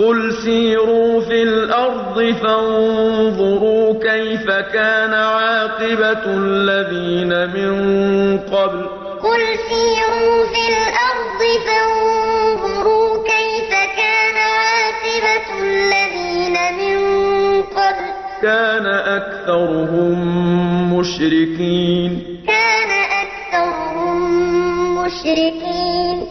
قل سيروا في الأرض فانظروا كيف كان عاقبة الذين من قبل قل سيروا في الأرض فانظروا كيف كان عاقبة الذين من قبل كان أكثرهم مشركين. كان أكثرهم مشركين.